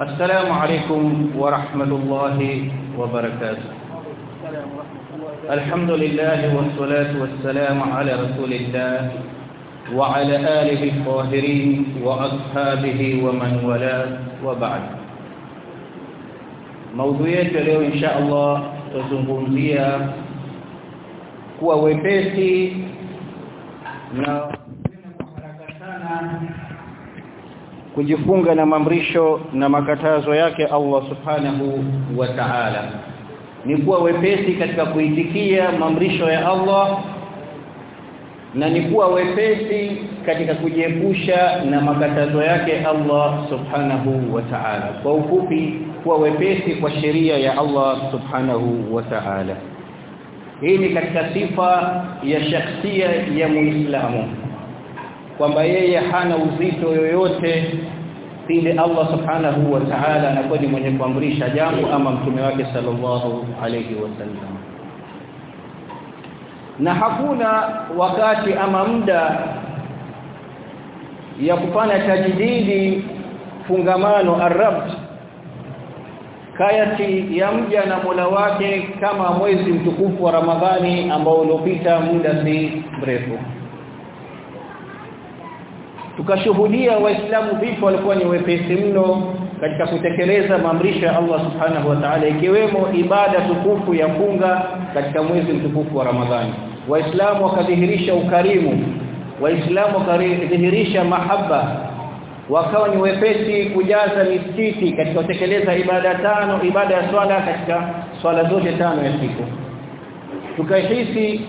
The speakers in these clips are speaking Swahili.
السلام عليكم ورحمة الله وبركاته. الحمد لله والصلاة والسلام على رسول الله وعلى آله الطاهرين وأصحابه ومن والاه وبعد. موضوع yetu leo insha Allah tuzungumzia kuwa wepesi na kujifunga na mamrisho na makatazo yake Allah subhanahu wa ta'ala. Ni kuwa wepesi katika kuitikia mamrisho ya Allah na ni kuwa wepesi katika kujiepusha na makatazo yake Allah subhanahu wa ta'ala. Kwa ufupi kuwa wepesi kwa sheria ya Allah subhanahu wa ta'ala. Hii ni katika sifa ya shakhsia ya muislamu kwamba yeye hana uzito yoyote pindi Allah subhanahu wa ta'ala anakuwa ni mwenye kuamrisha jambo ama mtume wake sallallahu alayhi wasallam na hakuna wakati ama muda ya kufanya tajdidi fungamano arabt kayati ya mja na Mola wake kama mwezi mtukufu wa Ramadhani ambao uliopita muda si mrefu tukashuhudia waislamu vipi walikuwa ni wepesi mno katika kutekeleza maamrisho ya Allah subhanahu wa ta'ala ikiwemo ibada tukufu ya funga katika mwezi mtukufu wa Ramadhani. Waislamu wakadhihirisha ukarimu waislamu wakadhihirisha mahaba wakawa ni wepesi kujaza misikiti katika kutekeleza ibada tano ibada ya swala katika swala zote tano ya siku. Tukahisi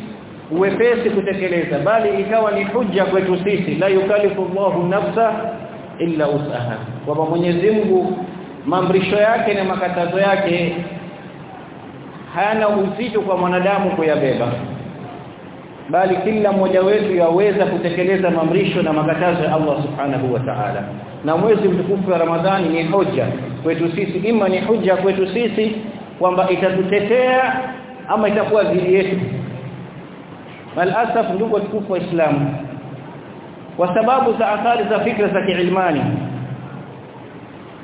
uwepesi kutekeleza bali ikawa ni hujja kwetu sisi. La yukalifu Allahu nafsa illa usaha kwamba Mwenyezi Mungu maamrisho yake na makatazo yake hayana uzito kwa mwanadamu kuyabeba. Bali kila mmoja wetu yaweza kutekeleza maamrisho na makatazo ya Allah subhanahu wa ta'ala. Na mwezi mtukufu wa Ramadhani ni hoja kwetu sisi. Ima ni hoja kwetu sisi kwamba itatutetea ama itakuwa dhidi yetu malasaf ndugu watukufu wa Islam. Kwa sababu za athari za fikra za kiilmani.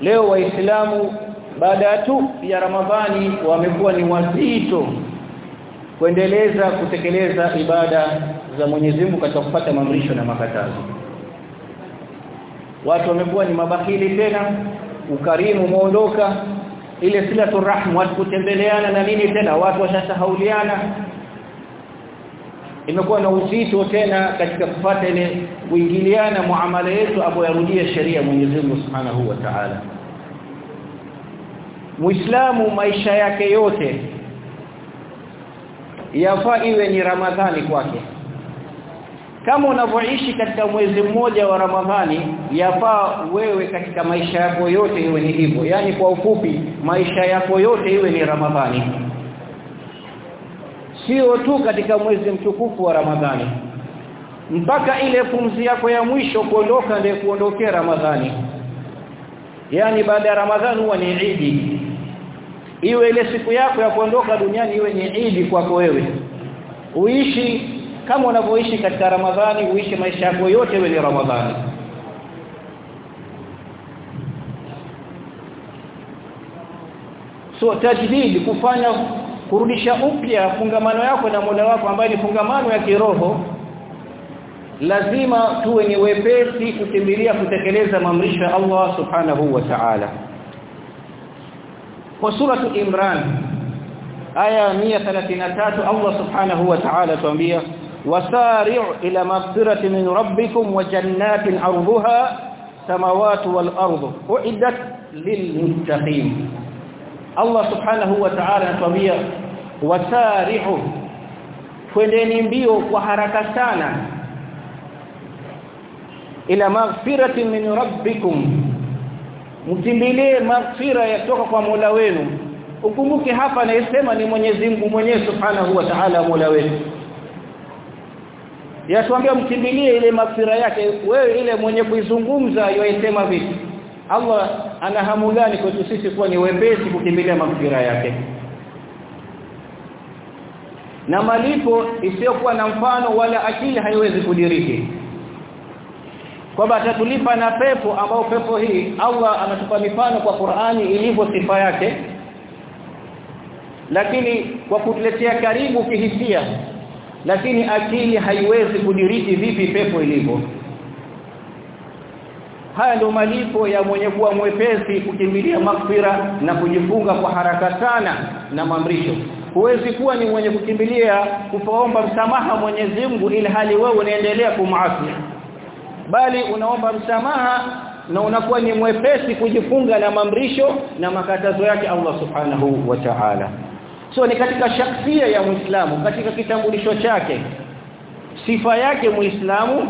Leo waislamu baada tu ya Ramadhani wamekuwa ni wazito kuendeleza kutekeleza ibada za Mwenyezi Mungu katika kupata maamrisho na makatazo. Watu wamekuwa ni mabahili tena ukarimu umeondoka ile silatul rahmu watu kutembeleana na nini tena watu washasahauliana imekuwa na uzito tena katika kupata ile kuingiliana muamala yetu hapo yarudia sheria Mwenyezi Mungu Subhanahu wa Ta'ala. Muislamu maisha yake yote yafaa iwe ni Ramadhani kwake. Kama unavyoishi katika mwezi mmoja wa Ramadhani yafaa wewe katika maisha yako yote iwe ni hivyo. Yani kwa ufupi maisha yako yote iwe ni Ramadhani sio tu katika mwezi mtukufu wa Ramadhani. Mpaka ile pumzi yako ya mwisho kuondoka ndio kuondokea Ramadhani. Yani baada ya Ramadhani huwa ni Idi. Iwe ile siku yako ya kuondoka duniani iwe ni Idi kwako wewe. Uishi kama unavyoishi katika Ramadhani uishi maisha yako yote iwe ni Ramadhani. So tajdid kufanya kurudisha upya fungamano yako na Mola wako ambaye ni fungamano ya kiroho lazima tuwe ni wepesi kukimbilia kutekeleza maamrisho ya Allah subhanahu wa ta'ala. Kwa suratu Imran aya 133 Allah subhanahu wa ta'ala tuambia wasari'u ila maghfirati min rabbikum wa jannatin 'arduha samawati wal ardu uiddat lilmuttaqin Allah subhanahu wa ta'ala anatuambia wasarihu twendeni mbio kwa haraka sana. Ila maghfirati min rabbikum mkimbilie maghfira yatoka kwa Mola wenu. Ukumbuke hapa anayesema ni Mwenyezi Mungu mwenyewe Subhanahu wa Ta'ala Mola wenu. Yatuambia mkimbilie ile maghfira yake wewe ile mwenye kuizungumza yoyesema vipi? Allah ana hamu gani kwetu sisi kuwa ni wepesi kukimbilia maghfira yake? Na malipo isiyokuwa na mfano wala akili haiwezi kudiriki. Kwamba atatulipa na pepo ambao pepo hii Allah anatupa mifano kwa Qur'ani ilivyo sifa yake. Lakini kwa kutuletea karibu kihisia lakini akili haiwezi kudiriki vipi pepo ilivyo haya ndio malipo ya mwenye kuwa mwepesi kukimbilia makfira na kujifunga kwa haraka sana na mamrisho huwezi kuwa ni mwenye kukimbilia kuomba msamaha Mwenyezi Mungu ili hali wewe unaendelea kumasi bali unaomba msamaha na unakuwa ni mwepesi kujifunga na mamrisho na makatazo yake Allah Subhanahu wa Ta'ala. So ni katika shakhsia ya Muislamu katika kitambulisho chake sifa yake Muislamu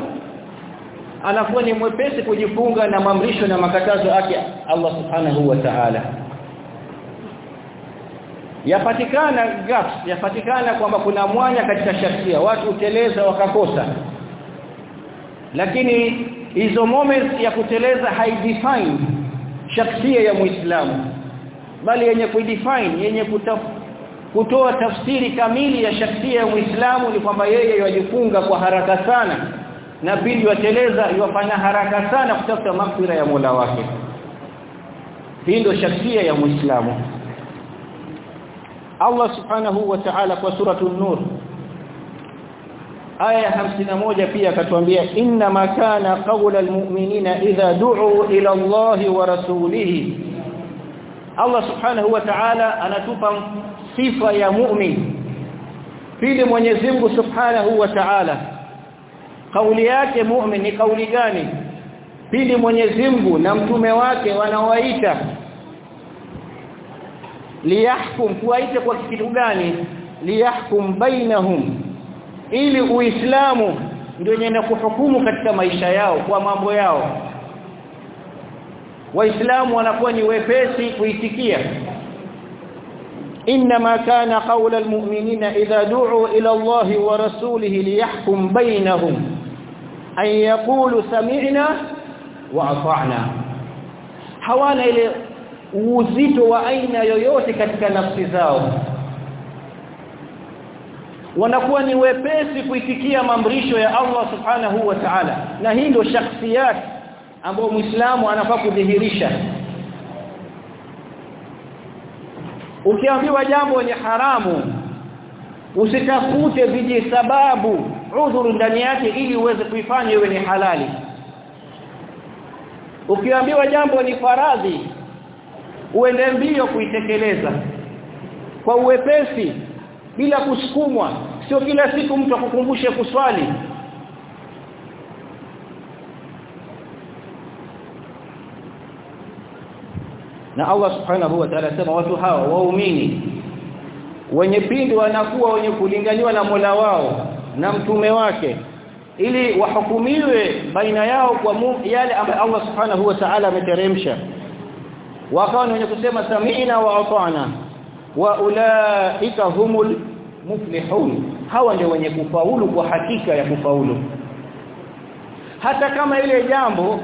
anakuwa ni mwepesi kujifunga na mamrisho na makatazo yake Allah Subhanahu wa Ta'ala. Yapatikana gaps yapatikana kwamba kuna mwanya katika shakhsia watu uteleza wakakosa. Lakini hizo moments ya kuteleza haidefine shakhsia ya Muislamu bali yenye kuidefine yenye kutaf, kutoa tafsiri kamili ya shakhsia ya Muislamu ni kwamba yeye yajifunga kwa haraka sana na pili wateleza yafanya haraka sana kutafuta maghfira ya Mola wake. Hii ndio shaksia ya Muislamu. Allah Subhanahu wa Ta'ala kwa suratul Nur aya 51 pia akatuambia inna ma kana qawla almu'minina idha du'u ila Allah wa rasulihi. Allah Subhanahu wa Ta'ala anatupa sifa ya mu'min. Pili Mwenyezi Mungu Subhanahu wa Ta'ala kauli yake mu'min ni kauli gani pili Mwenyezi Mungu na mtume wake wanawaita liyahkum kuwaita kwa kitu gani liyahkum bainahum ili uislamu ndio yenye kuhukumu katika maisha yao kwa mambo yao waislamu wanakuwa ni wepesi kuitikia انما كان قول المؤمنين اذا دعوا الى الله ورسوله ليحكم بينهم an yaqulu sami'na wa ata'na. Hawana ile uzito wa aina yoyote katika nafsi zao. Wanakuwa ni wepesi kuifikia mamrisho ya Allah subhanahu wa ta'ala. Na hii ndio shakhsiyat ambayo muislamu anafaa kudhihirisha. Ukiambiwa jambo ni haramu usitafute vijisababu sababu udhuru ndani yake ili uweze kuifanya iwe ni halali. Ukiambiwa jambo ni faradhi uende mbio kuitekeleza. Kwa uwepesi bila kusukumwa. Sio kila siku mtu akukumbushe kuswali. Na Allah subhanahu wa ta'ala sema watu hawa waumini wenye pindi wanakuwa wenye kulinganiwa na Mola wao na mtume wake ili wahukumiwe baina yao kwa yale ambayo Allah subhanahu wa ta'ala ameteremsha. Wakawa ni wenye kusema sami'na wa ata'na wa ulaika humul muflihun. Hawa ndio wenye kufaulu kwa hakika ya kufaulu. Hata kama ile jambo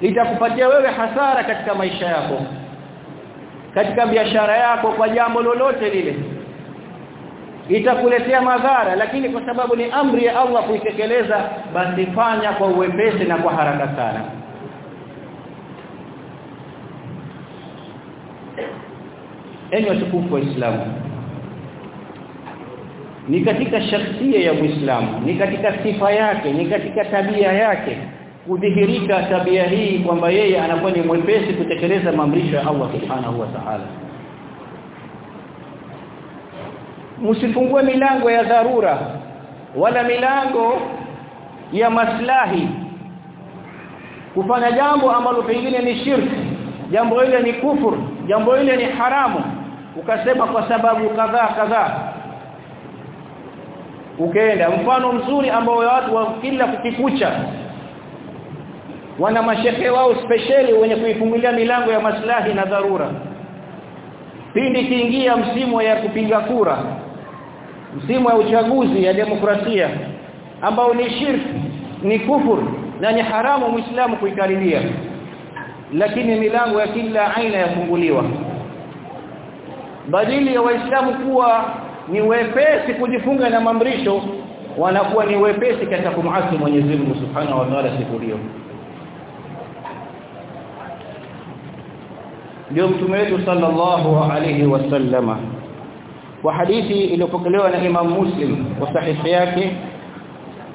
litakupatia wewe hasara katika maisha yako katika biashara yako kwa jambo lolote lile itakuletea madhara lakini kwa sababu ni amri ya Allah kuitekeleza basi fanya kwa uwepesi na kwa haraka sana. Enyi watukufu wa Uislamu ni katika shakhsia ya Muislamu ni katika sifa yake ni katika tabia yake kudhihirika tabia hii kwamba yeye anakuwa ni mwepesi kutekeleza maamrisho ya Allah Subhanahu wa Ta'ala msifungue milango ya dharura wala milango ya maslahi. Kufanya jambo ambalo pengine ni shirki jambo ile ni kufur jambo ile ni haramu ukasema kwa sababu kadhaa kadhaa. Ukaenda mfano mzuri ambao watu wa kila kukikucha wana mashehe wao speciali wenye kuifungulia milango ya maslahi na dharura. Pindi kiingia msimu ya kupiga kura msimu wa uchaguzi ya demokrasia ambao ni shirki ni kufur na ni haramu muislamu kuikaribia. Lakini milango ya kila aina yafunguliwa. Badili ya waislamu kuwa ni wepesi kujifunga na mamrisho wanakuwa ni wepesi katika kumasi Mwenyezi Mungu Subhanahu wa Ta'ala siku hiyo. Ndio mtume wetu sallallahu alayhi wasallama wa hadithi iliyopokelewa na Imam Muslim wa sahihi yake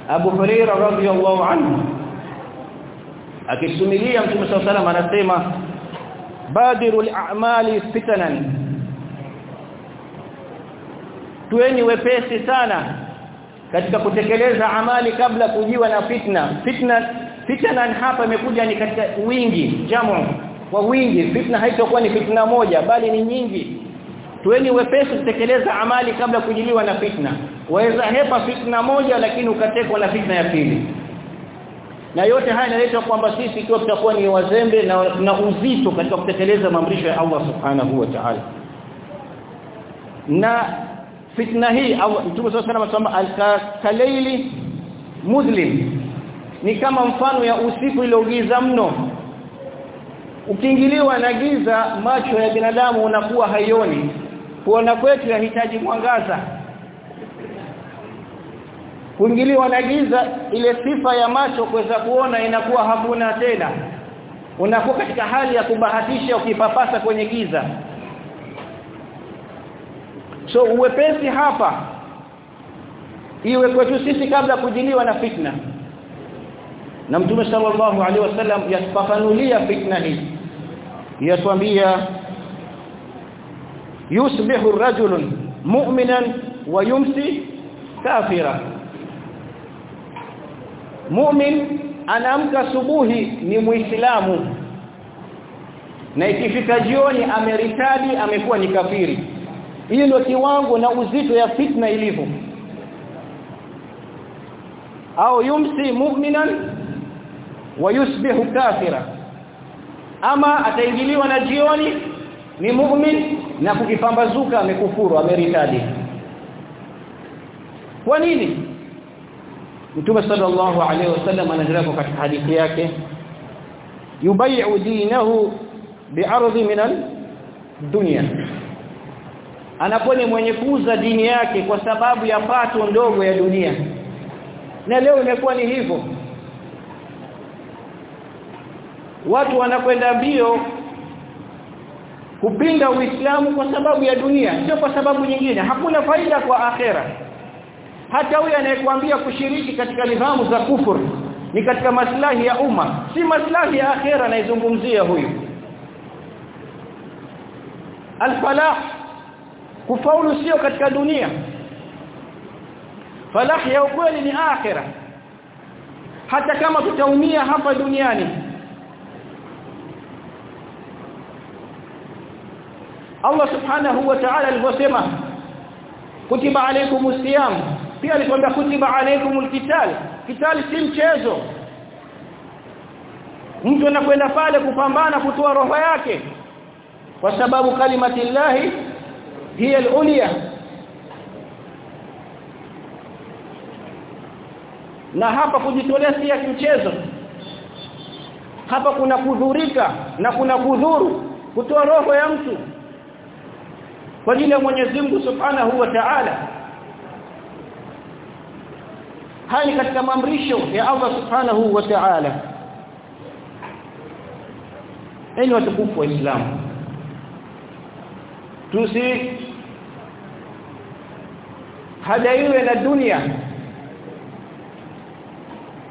Abu Hurairah radhiyallahu anhu akisumilia mtume صلى الله anasema badiru al-a'mali fitanan. Tueni wepesi sana katika kutekeleza amali kabla kujiwa na fitna. Fitna fitna hapa imekuja ni katika wingi jamu kwa wingi. Fitna haitakuwa ni fitna moja bali ni nyingi tuweni wepesi kutekeleza amali kabla kujiliwa na fitna. Waweza hepa fitna moja lakini ukatekwa na fitna ya pili. Na yote haya inaletwa kwamba sisi ikiwa tutakuwa ni wazembe na, na uzito katika kutekeleza maamrisho ya Allah subhanahu wa ta'ala. Na fitna hii au mtume sallallahu alayhi wasallam al-kalaili muslim. Ni kama mfano ya usiku iliogiza mno. Ukiingiliwa na giza macho ya binadamu unakuwa haioni kuona kwetu yahitaji mwangaza. Kuingiliwa na giza ile sifa ya macho kuweza kuona inakuwa hakuna tena. Unakuwa katika hali ya kubahatisha ukipapasa kwenye giza. So uwepesi hapa iwe kwetu sisi kabla kujiliwa na fitna. Na mtume sallallahu alaihi wasallam yatafafanulia fitna hii. Yatwambia yusbihu rajulun mu'minan wa yumsi kafira mu'min anaamka subuhi ni muislamu. Na ikifika jioni ameritadi amekuwa ni kafiri. Hiyo ndio kiwango na uzito ya fitna ilivyo. Au yumsi mu'minan wa yusbihu kafira. Ama ataingiliwa na jioni ni mu'min na kukipambazuka amekufuru ameritadi. Kwa nini? Mtume sallallahu alaihi wasallam anaendelea katika hadithi yake yubay'u dinahu bi'ardhi min al-dunya. Anakuwa ni mwenye kuuza dini yake kwa sababu ya pato ndogo ya dunia. Na leo imekuwa ni hivyo. Watu wanakwenda mbio kupinga Uislamu kwa sababu ya dunia sio kwa sababu nyingine. Hakuna faida kwa akhera. Hata huyu anayekwambia kushiriki katika nidhamu za kufuru ni katika maslahi ya umma si maslahi ya akhera anayezungumzia huyu. Alfalah kufaulu sio katika dunia. Falah ya ukweli ni akhera. Hata kama tutaumia hapa duniani Allah subhanahu wa ta'ala alivyosema kutiba alaykumus siyam pia alikwambia kutiba alaykumul qital qital si mchezo. Mtu anakwenda pale kupambana kutoa roho yake. Kwa sababu kalimati llahi hiya al-ulya. Na hapa kujitolea si ya mchezo hapa kuna kudhurika na kuna kudhuru kutoa roho ya mtu kwa ajili ya Mwenyezi Mungu Subhanahu wa Ta'ala? Haya katika maamrisho ya Allah Subhanahu wa Ta'ala. Ili watukufu wa Islam tusi hadaiwe na dunia.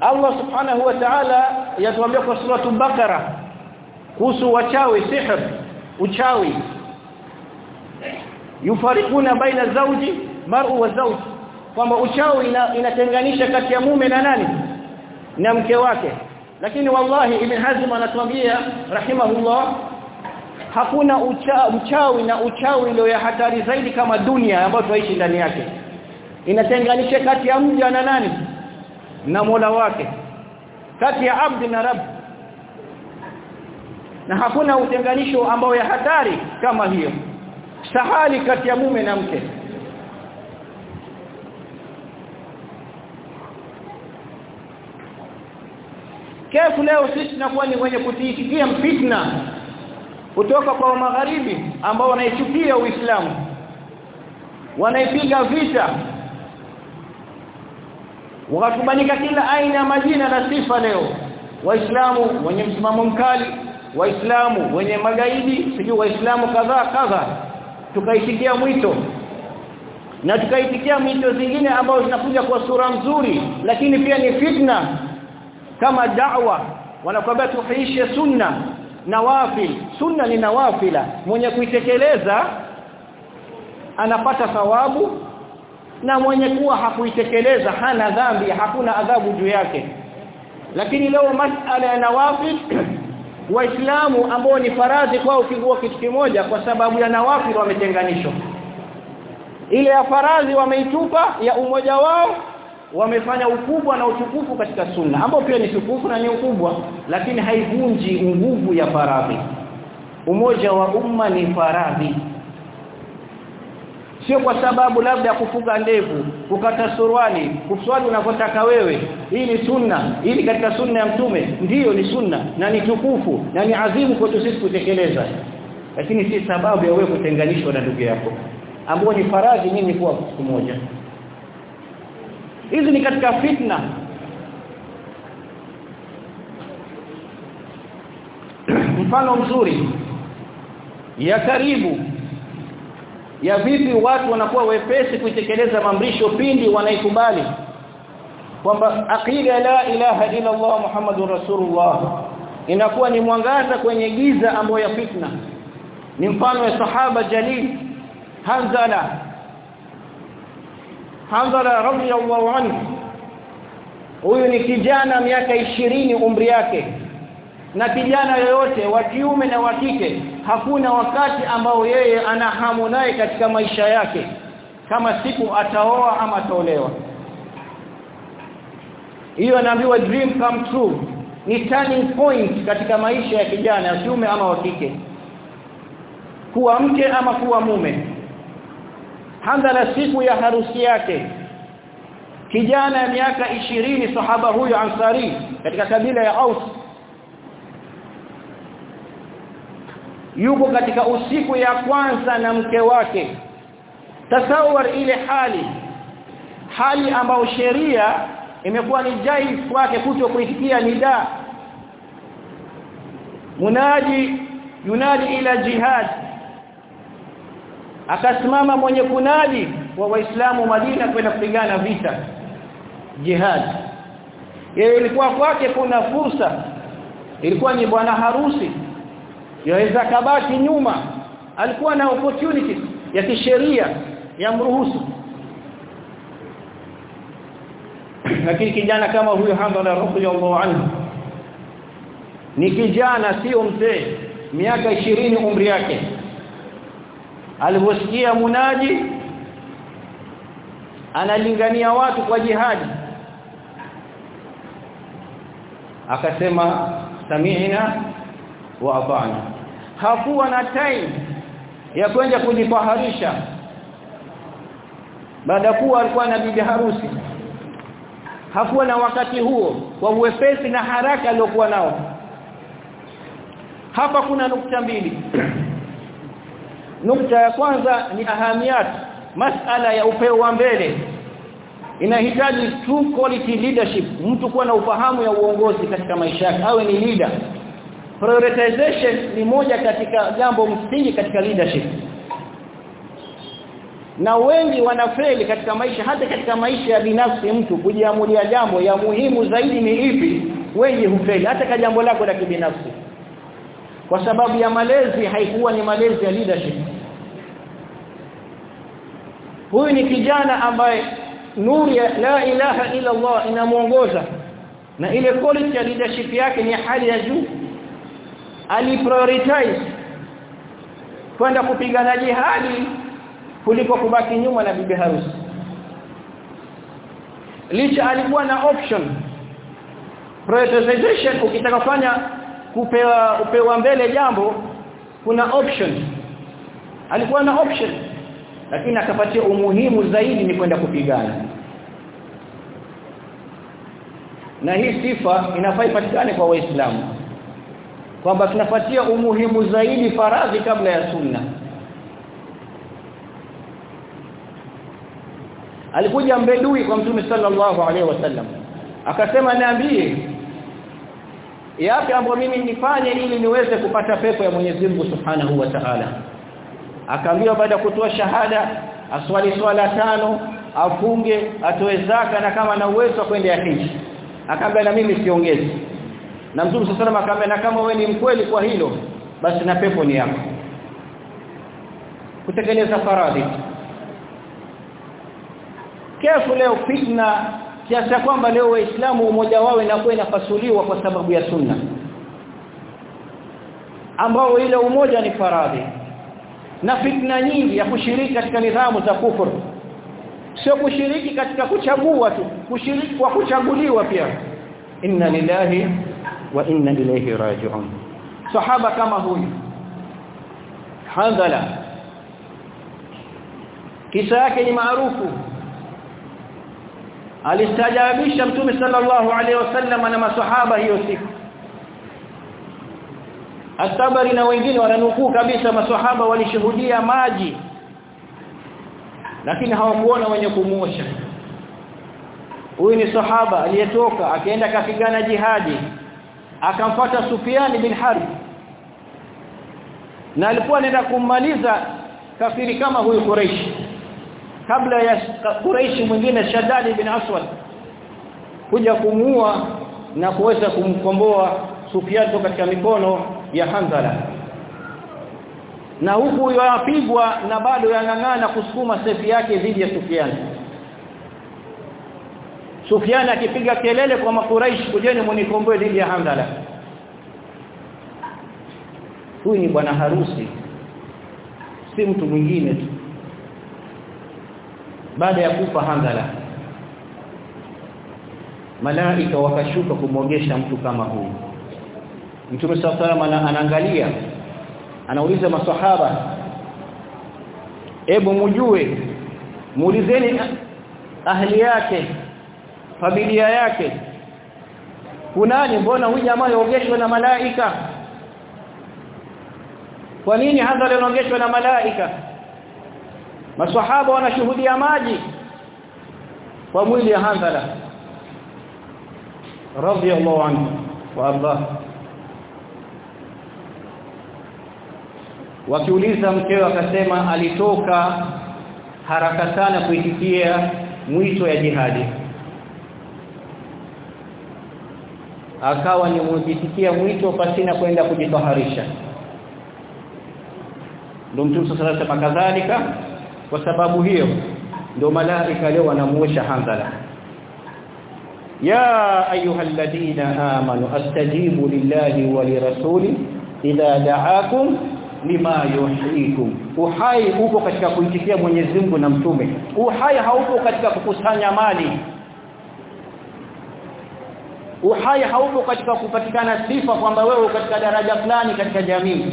Allah Subhanahu wa Ta'ala yatuambia kwa sura Bakara kuhusu wachawi sihir uchawi yufarikuna baina zauji mar'u wa zauji kwamba uchawi ina, inatenganisha kati ya mume na nani? Na mke wake. Lakini wallahi ibn hazm anatuambia rahimahullah hakuna ucha, uchawi na uchawi ndio ya hatari zaidi kama dunia ambayo tunaishi ndani yake. Inatenganisha kati ya mja na nani? Na Mola wake. Kati ya abdi na rabb. Na hakuna utenganisho ambao ya hatari kama hiyo sahali kati ya mume na mke. Kefu leo sisi tunakuwa ni wenye kutiikia fitna kutoka kwa magharibi ambao wanaichukia Uislamu. Wanaipiga vita. Wakatubanika kila aina ya majina na sifa leo. Waislamu wenye msimamo mkali waislamu wenye magaidi sijui waislamu kadhaa kadhaa tukaitikia mwito. Na tukaitikia mwito zingine ambazo zinakuja kwa sura nzuri lakini pia ni fitna. Kama da'wa wanakwambia tuhiishe sunna nawafil. Sunna ni nawafila. Mwenye kuitekeleza anapata thawabu na mwenye kuwa hakuitekeleza hana dhambi hakuna adhabu juu yake. Lakini leo masala ya nawafil waislamu ambao ni faradhi kwao kivua kitu kimoja kwa sababu ya nawafil wametenganishwa. Ile ya faradhi wameitupa ya umoja wao wamefanya ukubwa na utukufu katika sunna. Ambao pia ni tukufu na ni ukubwa lakini haivunji nguvu ya faradhi. Umoja wa umma ni faradhi sio kwa sababu labda kufuga ndevu kukata suruali kuswali unavyotaka wewe. Hii ni sunna. Hii katika sunna ya mtume ndiyo ni sunna na ni tukufu na ni adhimu kwetu sisi kutekeleza. Lakini si sababu ya wewe kutenganishwa na ndugu yako. Ambao ni faradhi mimi kuwa siku moja. Hizi ni katika fitna. Mfano mzuri. Ya karibu ya vipi watu wanakuwa wepesi kuitekeleza mamrisho pindi wanaikubali? Kwamba aqida la ilaha illa Allah Muhammadur Rasulullah. Inakuwa ni mwangaza kwenye giza ambayo ya fitna. Ni mfano wa sahaba jalil Hanzala. Hanzala radhiyallahu anhu. Huyu ni kijana miaka ishirini umri yake. Na kijana yoyote wa kiume na wa kike hakuna wakati ambao yeye ana hamu naye katika maisha yake kama siku ataoa ama ataolewa. Hiyo anaambiwa dream come true. Ni turning point katika maisha ya kijana ya kiume ama wakike kuwa mke ama kuwa mume. Handala siku ya harusi yake. Kijana ya miaka ishirini sahaba huyo ansari katika kabila ya Aus yuko katika usiku ya kwanza na mke wake. Tasawar ile hali. Hali ambayo sheria imekuwa ni jaiz kwake kuto kuitikia nida. Munaji yunadi ila jihad. Akasimama mwenye kunadi wa waislamu Madina kwenda kupigana vita. Jihad. Yeye ilikuwa kwake kuna fursa. Ilikuwa ni bwana harusi yaweza kabaki nyuma. Alikuwa na opportunity ya kisheria ya mruhusu. Lakini kijana kama huyo Hamza allah anhu ni kijana sio mzee miaka ishirini umri yake. Aliposikia munaji analingania watu kwa jihadi. Akasema sami'na wa ata'na hakuwa na time ya kwenda kujifaharisha baada kuwa alikuwa na bibi harusi hakuwa na wakati huo kwa uwepesi na haraka aliyokuwa nao. Hapa kuna nukta mbili. Nukta ya kwanza ni ahamiyat masala ya upeo wa mbele. Inahitaji true quality leadership mtu kuwa na ufahamu ya uongozi katika maisha yake awe ni leader prioritization ni moja katika jambo msingi katika leadership. Na wengi wanafeli katika maisha hata katika maisha ya binafsi mtu kujiamulia jambo ya muhimu zaidi ni ipi wengi hufeli hata kwa jambo lako la kibinafsi. Kwa sababu ya malezi haikuwa ni malezi ya leadership. Huyu ni kijana ambaye nuru ya la ilaha illa Allah inamuongoza na ile quality ya leadership yake ni hali ya juu aliprioritize kwenda kupigana jihadi kuliko kubaki nyuma na bibi harusi. Licha alikuwa na option prioritization ukitaka kufanya kupewa upewa mbele jambo kuna option. Alikuwa na option lakini akapatia umuhimu zaidi ni kwenda kupigana. Na hii sifa inafaa ipatikane kwa waislamu kwamba tunapatia umuhimu zaidi faradhi kabla ya sunna. Alikuja mbedui kwa mtume sallallahu alaihi wasallam akasema niambie yapi ambayo mimi nifanye ili niweze kupata pepo ya Mwenyezi Mungu Subhanahu wa Ta'ala? Akaambiwa baada ya kutoa shahada aswali swala tano afunge atoe zaka na kama na uwezo kwenda ya hiji akaambia na mimi siongezi na mtume sallallahu akamwambia na kama wewe ni mkweli kwa hilo basi na pepo ni yako. Kutekeleza faradhi. Kefu leo fitna kiasi kwamba leo waislamu umoja wao inakuwa inafasuliwa kwa sababu ya sunna. Ambao ile umoja ni faradhi. Na fitna nyingi ya kushiriki katika nidhamu za kufuru sio kushiriki katika kuchagua tu kushiriki kwa kuchaguliwa pia. Inna lillahi wa inna ilayhi raji'un. Sahaba kama huyu. Handala kisa yake ni maarufu. Alistajabisha mtume sallallahu alaihi wasallam na masahaba hiyo siku. At-Tabari na wengine wananukuu kabisa masahaba walishuhudia maji. Lakini hawakuona wenye kumuosha huyu ni sahaba aliyetoka akaenda kapigana jihadi akamfuata Sufyan bin Harb. Na alikuwa anaenda kummaliza kafiri kama huyu Quraysh kabla ya Quraysh mwingine Shaddad bin Aswad kuja kumuua na kuweza kumkomboa Sufyan katika mikono ya Hanzala. Na huku yapigwa na bado yang'ang'ana kusukuma sefi yake dhidi ya Sufyan Sufyan akipiga kelele kwa makuraish kujeni munikomboe dhidi ya Hamdala. Huyu ni bwana harusi si mtu mwingine tu. Baada ya kufa Hamdala malaika wakashuka kumwogesha mtu kama huyu. Mtume sallallahu anaangalia anauliza maswahaba ebu mujue muulizeni ahli yake familia yake. Kunani? Mbona huyu jamaa yaogeshwa na malaika? Kwa nini hadhara yanaogeshwa na malaika? Maswahaba wanashuhudia maji kwa mwili ya Handhala radiyallahu anhu wa Allah wakiuliza mkewe akasema alitoka haraka sana kuitikia mwito ya jihadi akawa ni mwitikia mwito pasina kwenda kujitaharisha ndio mtume sallallahu wasallam kadhalika kwa sababu hiyo ndio malaika leo wanamuosha Hanzala. Ya ayyuhalladhina amanu astajibu lillahi wa lirasuli idha da'akum lima yuhyikum. Uhai uko katika kuitikia Mwenyezi Mungu na mtume. Uhai haupo katika kukusanya mali uhai haupo katika kupatikana sifa kwamba wewe katika daraja fulani katika jamii.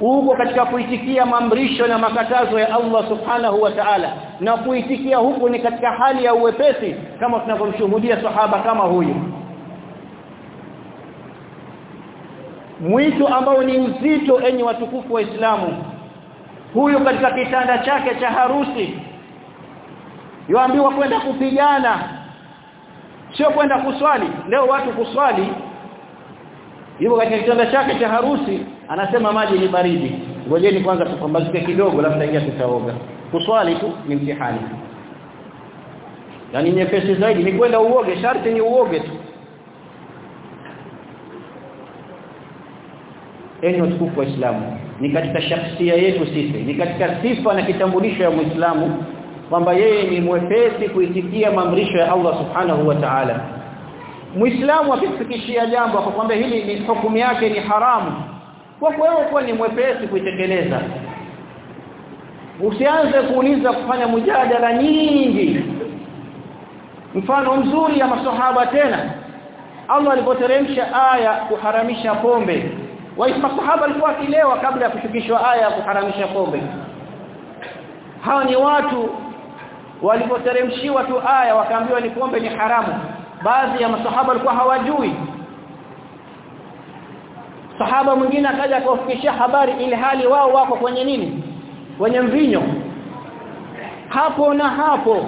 Uko katika kuitikia maamrisho na makatazo ya Allah subhanahu wa ta'ala. Na kuitikia huku ni katika hali ya uwepesi kama tunavyomshuhudia sahaba kama huyu. Mwito ambao ni mzito enyi watukufu wa Islamu. Huyu katika kitanda chake cha harusi. Yoambiwa kwenda kupigana sio kwenda kuswali leo watu kuswali. Yuko katika kitanda chake cha harusi anasema maji ni baridi. Ngojeni kwanza tupambazuke kidogo labda ingia tutaoga. Kuswali tu ni mtihani. Yani nyepesi zaidi ni kwenda uoge sharti ni uoge tu. Enyi watukufu wa Islamu ni katika shakhsia yetu sisi ni katika sifa na kitambulisho ya Muislamu kwamba yeye ni mwepesi kuitikia maamrisho ya Allah Subhanahu wa Ta'ala. Muislamu akifikishia jambo akakwambia hili ni hukumu yake ni haramu kwa wewe kuwa ni mwepesi kuitekeleza. Usianze kuuliza kufanya mjadala nyingi. Mfano mzuri ya maswahaba tena Allah alipoteremsha aya kuharamisha pombe. Masahaba alikuwa kilewa kabla ya kushukishwa aya ya kuharamisha pombe. Hawa ni watu walipoteremshiwa tu aya wakaambiwa ni pombe ni haramu. Baadhi ya masahaba walikuwa hawajui. Sahaba mwingine akaja kuwafikishia habari ili hali wao wako kwenye nini? Kwenye mvinyo. hapo na hapo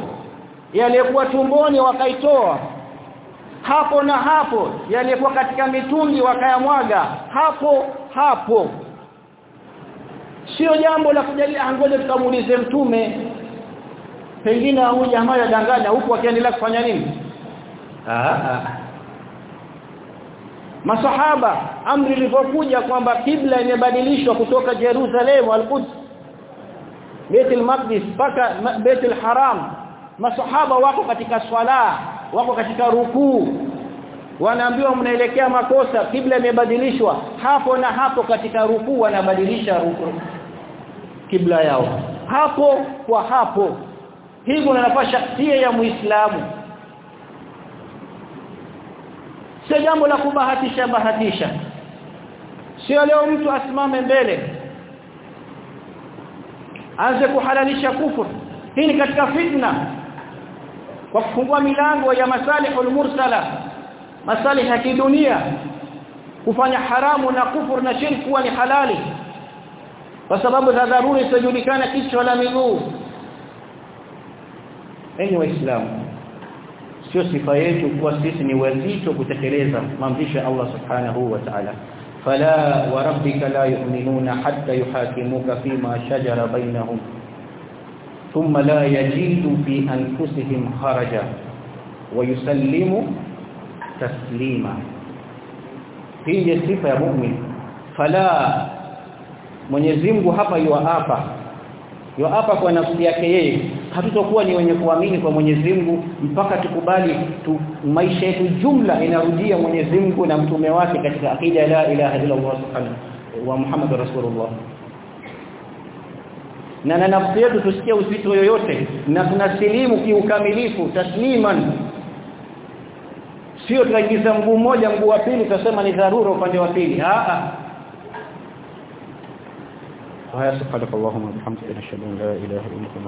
yaliyekuwa tumboni wakaitoa hapo na hapo yaliyekuwa katika mitungi wakayamwaga hapo hapo sio jambo la kujali angoje tukamuulize mtume pengine huyu jamaa yadanganya huku akiendelea kufanya nini? Ah masahaba amri ilipokuja kwamba kibla imebadilishwa kutoka Jerusalem al-Quds Beit al-Maqdis mpaka Beit al-Haram masahaba wako katika swala wako katika rukuu. Wanaambiwa mnaelekea makosa kibla imebadilishwa. Hapo na hapo katika rukuu wanabadilisha rukuu kibla yao. Hapo kwa hapo hivyo nafasi shakhsia ya muislamu. Sio jambo la kubahatisha bahatisha. Sio leo mtu asimame mbele aanze kuhalalisha kufuru hii ni katika fitna kwa kufungua milango ya masalihul mursala masalih ya kidunia kufanya haramu na kufuru na shirki kuwa ni halali kwa sababu za dharura isijulikana kichwa la miguu enyi waislamu sio sifa yetu kuwa sisi ni wazito kutekeleza maamrisho ya Allah subhanahu wa ta'ala. Fala wa rabbika la yu'minuna hatta yuhakimuka fima shajara bainahum thumma la yajidu fi anfusihim kharaja wa yusallimu taslima. Hii ni sifa ya mu'min. Fala Mwenyezi Mungu hapa yuapa yuapa kwa nafsi yake yeye hatutokuwa ni wenye kuamini kwa Mwenyezi Mungu mpaka tukubali tu, maisha yetu jumla inarudia Mwenyezi Mungu na mtume wake katika akida la ilaha illa Allah subhanahu wa Muhammad rasulullah. Na na nafsi yetu tusikie uzito yoyote na tunasilimu kiukamilifu tasliman. Sio tunaingiza mguu mmoja mguu wa pili tutasema ni dharura upande wa pili. A وهي سبحانك اللهم وبحمدك نشهد أن لا إله إلا أنت